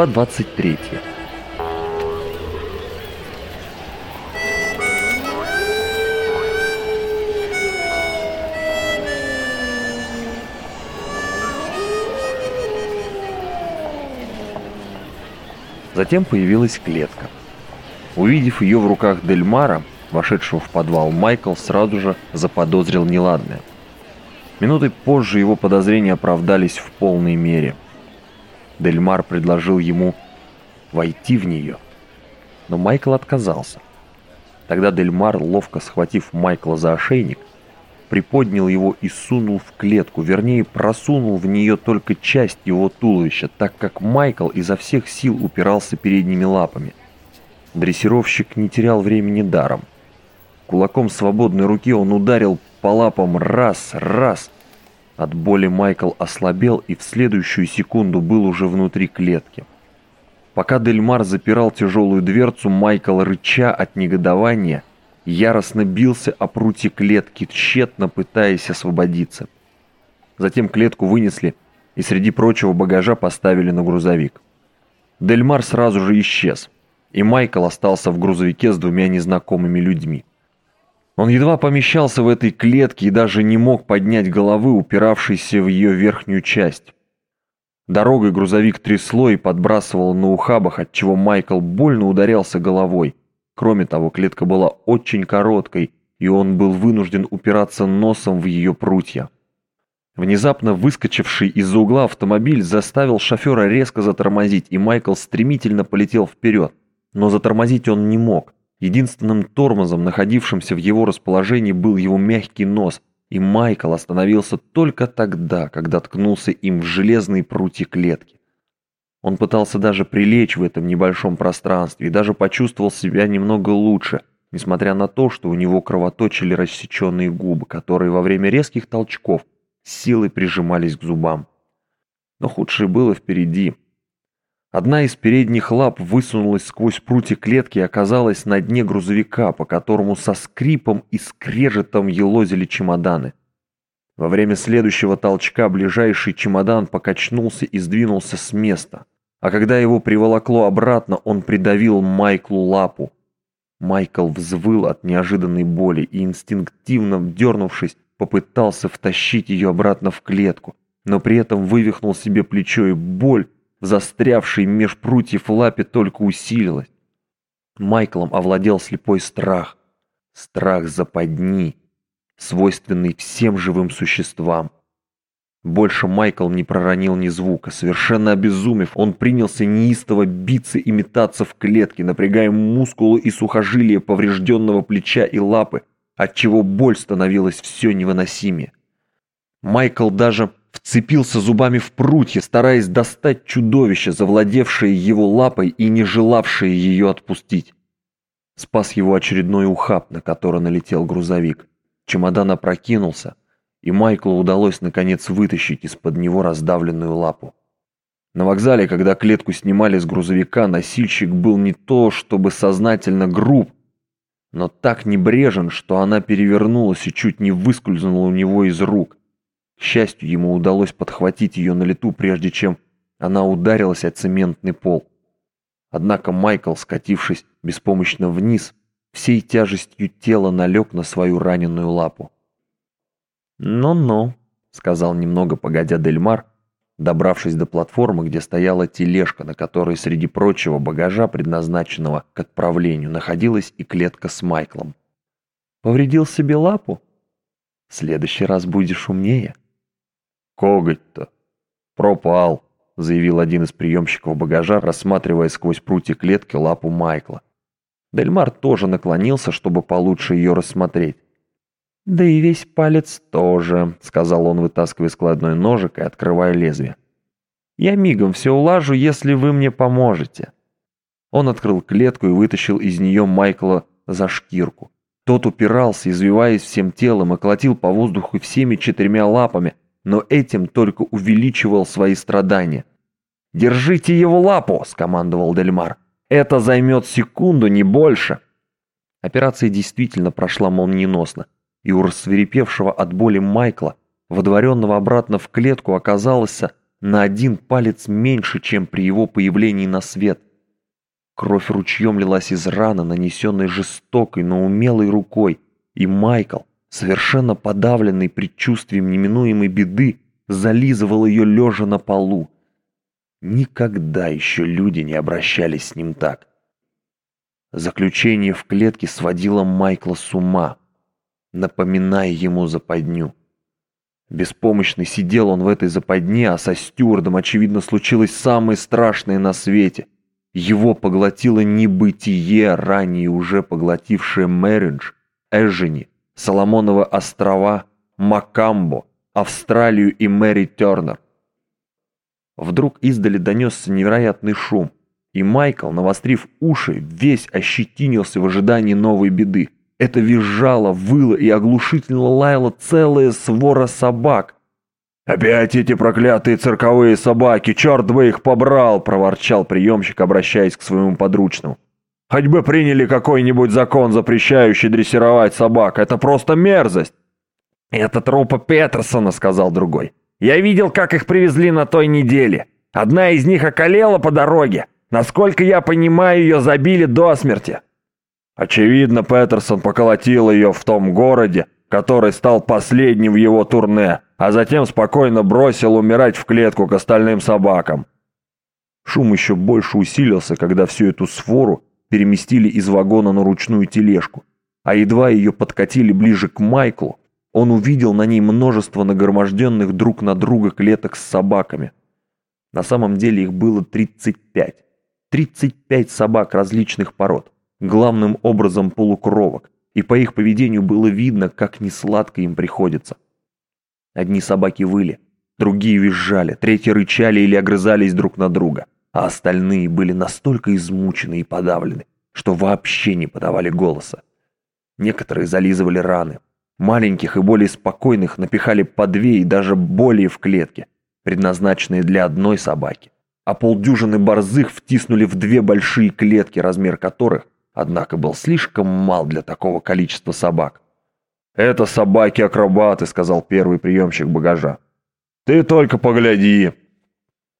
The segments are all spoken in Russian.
Глава 23 Затем появилась клетка. Увидев ее в руках Дельмара, вошедшего в подвал, Майкл сразу же заподозрил неладное. Минутой позже его подозрения оправдались в полной мере. Дельмар предложил ему войти в нее, но Майкл отказался. Тогда Дельмар, ловко схватив Майкла за ошейник, приподнял его и сунул в клетку, вернее, просунул в нее только часть его туловища, так как Майкл изо всех сил упирался передними лапами. Дрессировщик не терял времени даром. Кулаком свободной руки он ударил по лапам раз, раз. От боли Майкл ослабел и в следующую секунду был уже внутри клетки. Пока Дельмар запирал тяжелую дверцу, Майкл, рыча от негодования, яростно бился о прутье клетки, тщетно пытаясь освободиться. Затем клетку вынесли и среди прочего багажа поставили на грузовик. Дельмар сразу же исчез, и Майкл остался в грузовике с двумя незнакомыми людьми. Он едва помещался в этой клетке и даже не мог поднять головы, упиравшейся в ее верхнюю часть. Дорогой грузовик трясло и подбрасывало на ухабах, отчего Майкл больно ударялся головой. Кроме того, клетка была очень короткой, и он был вынужден упираться носом в ее прутья. Внезапно выскочивший из-за угла автомобиль заставил шофера резко затормозить, и Майкл стремительно полетел вперед. Но затормозить он не мог. Единственным тормозом, находившимся в его расположении, был его мягкий нос, и Майкл остановился только тогда, когда ткнулся им в железные прутья клетки. Он пытался даже прилечь в этом небольшом пространстве и даже почувствовал себя немного лучше, несмотря на то, что у него кровоточили рассеченные губы, которые во время резких толчков силой прижимались к зубам. Но худшее было впереди. Одна из передних лап высунулась сквозь прутья клетки и оказалась на дне грузовика, по которому со скрипом и скрежетом елозили чемоданы. Во время следующего толчка ближайший чемодан покачнулся и сдвинулся с места, а когда его приволокло обратно, он придавил Майклу лапу. Майкл взвыл от неожиданной боли и, инстинктивно дернувшись, попытался втащить ее обратно в клетку, но при этом вывихнул себе плечо и боль, застрявший меж прутьев лапе только усилилась. Майклом овладел слепой страх. Страх западни, свойственный всем живым существам. Больше Майкл не проронил ни звука. Совершенно обезумев, он принялся неистово биться и метаться в клетке, напрягая мускулы и сухожилия поврежденного плеча и лапы, отчего боль становилась все невыносимее. Майкл даже вцепился зубами в прутья, стараясь достать чудовище, завладевшее его лапой и не желавшее ее отпустить. Спас его очередной ухаб, на который налетел грузовик. Чемодан опрокинулся, и Майклу удалось наконец вытащить из-под него раздавленную лапу. На вокзале, когда клетку снимали с грузовика, носильщик был не то чтобы сознательно груб, но так небрежен, что она перевернулась и чуть не выскользнула у него из рук. К счастью, ему удалось подхватить ее на лету, прежде чем она ударилась о цементный пол. Однако Майкл, скатившись беспомощно вниз, всей тяжестью тела налег на свою раненую лапу. «Ну-ну», — сказал немного погодя Дельмар, добравшись до платформы, где стояла тележка, на которой среди прочего багажа, предназначенного к отправлению, находилась и клетка с Майклом. «Повредил себе лапу? В следующий раз будешь умнее». «Коготь-то пропал», — заявил один из приемщиков багажа, рассматривая сквозь прутья клетки лапу Майкла. Дельмар тоже наклонился, чтобы получше ее рассмотреть. «Да и весь палец тоже», — сказал он, вытаскивая складной ножик и открывая лезвие. «Я мигом все улажу, если вы мне поможете». Он открыл клетку и вытащил из нее Майкла за шкирку. Тот упирался, извиваясь всем телом, и колотил по воздуху всеми четырьмя лапами, но этим только увеличивал свои страдания. «Держите его лапу!» – скомандовал Дельмар. «Это займет секунду, не больше!» Операция действительно прошла молниеносно, и у рассверепевшего от боли Майкла водворенного обратно в клетку, оказалось на один палец меньше, чем при его появлении на свет. Кровь ручьем лилась из раны, нанесенной жестокой, но умелой рукой, и Майкл, совершенно подавленный предчувствием неминуемой беды, зализывал ее лежа на полу. Никогда еще люди не обращались с ним так. Заключение в клетке сводило Майкла с ума, напоминая ему западню. Беспомощный сидел он в этой западне, а со стюардом, очевидно, случилось самое страшное на свете. Его поглотило небытие, ранее уже поглотившее Мэридж, Эжени, Соломоновы острова, Макамбо, Австралию и Мэри Тернер. Вдруг издали донесся невероятный шум, и Майкл, навострив уши, весь ощетинился в ожидании новой беды. Это визжало, выло и оглушительно лаяло целая свора собак. «Опять эти проклятые цирковые собаки! Черт бы их побрал!» – проворчал приемщик, обращаясь к своему подручному. «Хоть бы приняли какой-нибудь закон, запрещающий дрессировать собак! Это просто мерзость!» «Это трупа Петерсона», — сказал другой. «Я видел, как их привезли на той неделе. Одна из них околела по дороге. Насколько я понимаю, ее забили до смерти». Очевидно, Петерсон поколотил ее в том городе, который стал последним в его турне, а затем спокойно бросил умирать в клетку к остальным собакам. Шум еще больше усилился, когда всю эту свору переместили из вагона на ручную тележку, а едва ее подкатили ближе к Майклу, он увидел на ней множество нагроможденных друг на друга клеток с собаками. На самом деле их было 35. 35 собак различных пород, главным образом полукровок, и по их поведению было видно, как несладко им приходится. Одни собаки выли, другие визжали, третьи рычали или огрызались друг на друга, а остальные были настолько измучены и подавлены, что вообще не подавали голоса. Некоторые зализывали раны, Маленьких и более спокойных напихали по две и даже более в клетке, предназначенные для одной собаки. А полдюжины борзых втиснули в две большие клетки, размер которых, однако, был слишком мал для такого количества собак. «Это собаки-акробаты», — сказал первый приемщик багажа. «Ты только погляди,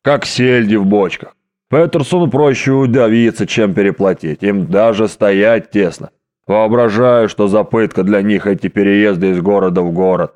как сельди в бочках. Петерсону проще удавиться, чем переплатить. Им даже стоять тесно. Воображаю, что за пытка для них эти переезды из города в город.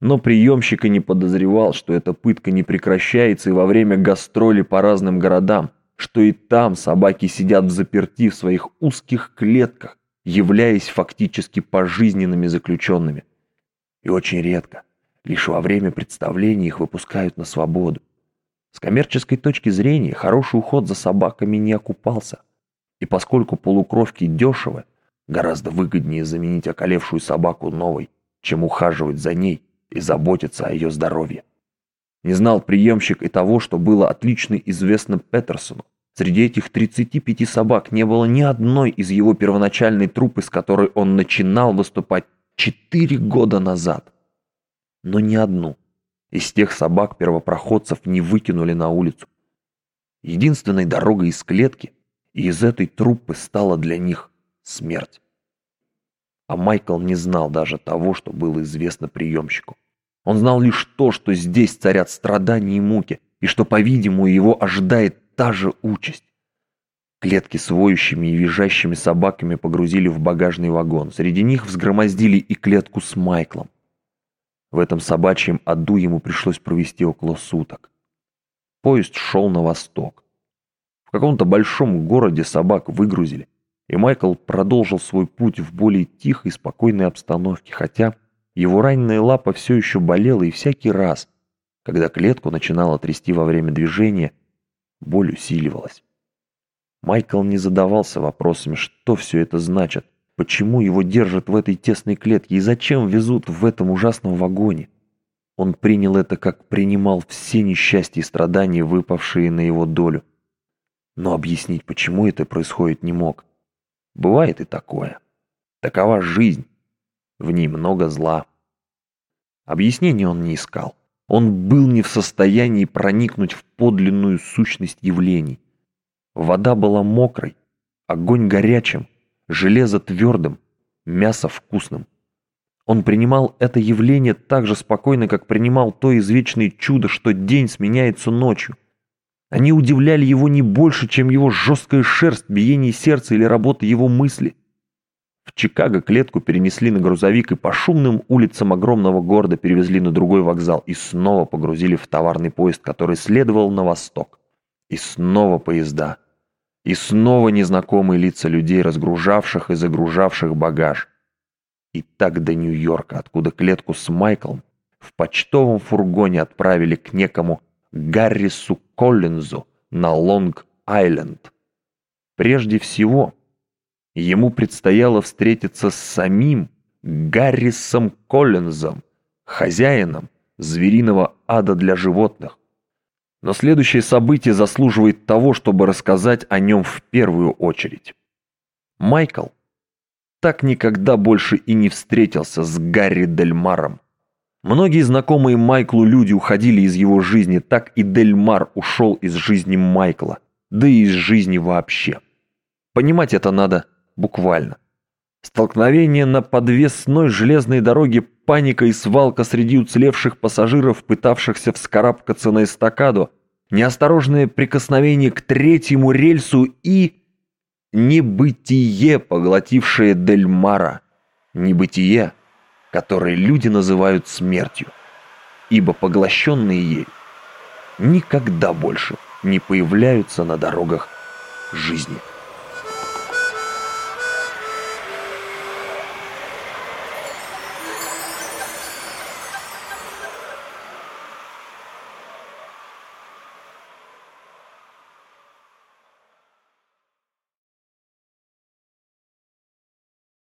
Но приемщик и не подозревал, что эта пытка не прекращается и во время гастроли по разным городам, что и там собаки сидят в заперти в своих узких клетках, являясь фактически пожизненными заключенными. И очень редко, лишь во время представления их выпускают на свободу. С коммерческой точки зрения хороший уход за собаками не окупался. И поскольку полукровки дешевы, Гораздо выгоднее заменить околевшую собаку новой, чем ухаживать за ней и заботиться о ее здоровье. Не знал приемщик и того, что было отлично известно Петерсону. Среди этих 35 собак не было ни одной из его первоначальной труппы, с которой он начинал выступать 4 года назад. Но ни одну из тех собак-первопроходцев не выкинули на улицу. Единственной дорогой из клетки и из этой труппы стала для них смерть. А Майкл не знал даже того, что было известно приемщику. Он знал лишь то, что здесь царят страдания и муки, и что, по-видимому, его ожидает та же участь. Клетки с воющими и визжащими собаками погрузили в багажный вагон. Среди них взгромоздили и клетку с Майклом. В этом собачьем аду ему пришлось провести около суток. Поезд шел на восток. В каком-то большом городе собак выгрузили, и Майкл продолжил свой путь в более тихой, спокойной обстановке, хотя его раненая лапа все еще болела, и всякий раз, когда клетку начинало трясти во время движения, боль усиливалась. Майкл не задавался вопросами, что все это значит, почему его держат в этой тесной клетке и зачем везут в этом ужасном вагоне. Он принял это, как принимал все несчастья и страдания, выпавшие на его долю. Но объяснить, почему это происходит, не мог. Бывает и такое. Такова жизнь. В ней много зла. Объяснения он не искал. Он был не в состоянии проникнуть в подлинную сущность явлений. Вода была мокрой, огонь горячим, железо твердым, мясо вкусным. Он принимал это явление так же спокойно, как принимал то извечное чудо, что день сменяется ночью. Они удивляли его не больше, чем его жесткая шерсть, биение сердца или работа его мысли. В Чикаго клетку перенесли на грузовик и по шумным улицам огромного города перевезли на другой вокзал и снова погрузили в товарный поезд, который следовал на восток. И снова поезда. И снова незнакомые лица людей, разгружавших и загружавших багаж. И так до Нью-Йорка, откуда клетку с Майклом в почтовом фургоне отправили к некому Гаррису Коллинзу на Лонг-Айленд. Прежде всего, ему предстояло встретиться с самим Гаррисом Коллинзом, хозяином звериного ада для животных. Но следующее событие заслуживает того, чтобы рассказать о нем в первую очередь. Майкл так никогда больше и не встретился с Гарри Дельмаром. Многие знакомые Майклу люди уходили из его жизни, так и Дельмар ушел из жизни Майкла, да и из жизни вообще. Понимать это надо буквально. Столкновение на подвесной железной дороге, паника и свалка среди уцелевших пассажиров, пытавшихся вскарабкаться на эстакаду, неосторожное прикосновение к третьему рельсу и небытие, поглотившее Дельмара, небытие, которое люди называют смертью, ибо поглощенные ей никогда больше не появляются на дорогах жизни.